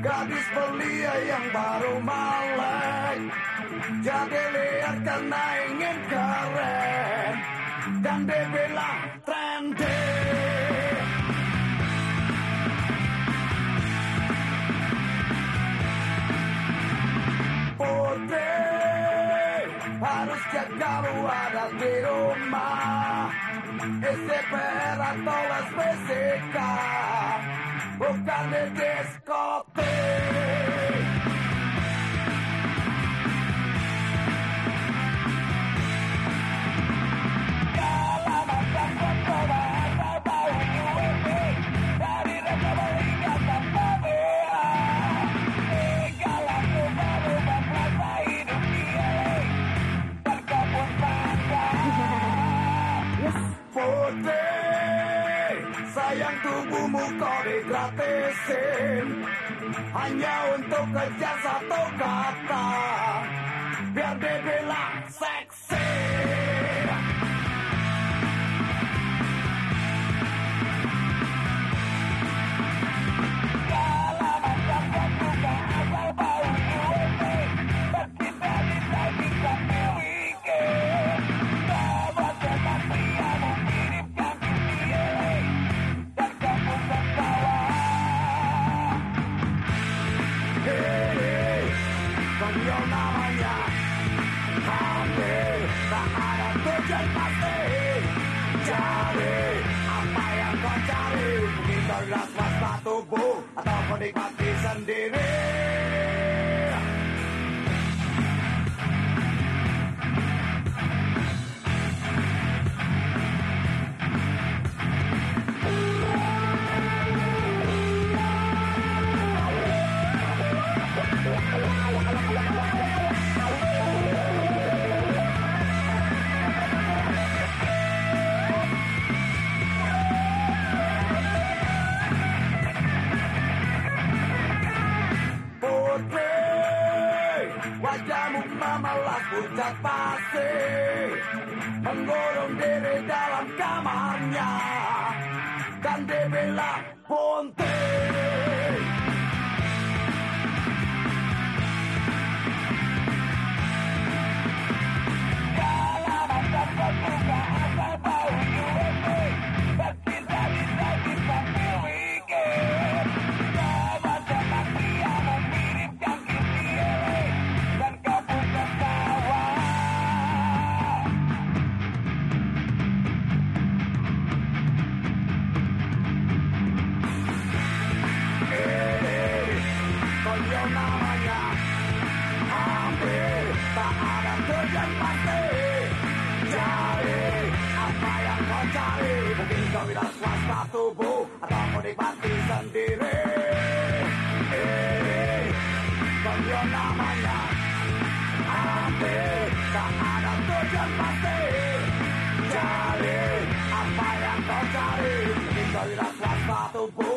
gadis belia yang baru melek Jadi lihat karena ingin keren. Dan dibilang trendy. Putih harus jaga ada di rumah. SCPR atau fisika. Bukan di diskotik Putih Sayang tubuhmu kau digratisin Hanya untuk kejar satu kata Mungkin kau lihat swasta tubuh Atau kau nikmati sendiri Wajahmu memelas pucat pasti Mengurung diri dalam kamarnya. Dan dibilang bunting tujuan pasti Cari apa yang kau cari Mungkin kau tidak swasta tubuh Atau kau nikmati sendiri Eh, Konyol namanya Hampir tak ada tujuan pasti Cari apa yang kau cari Mungkin kau tidak swasta tubuh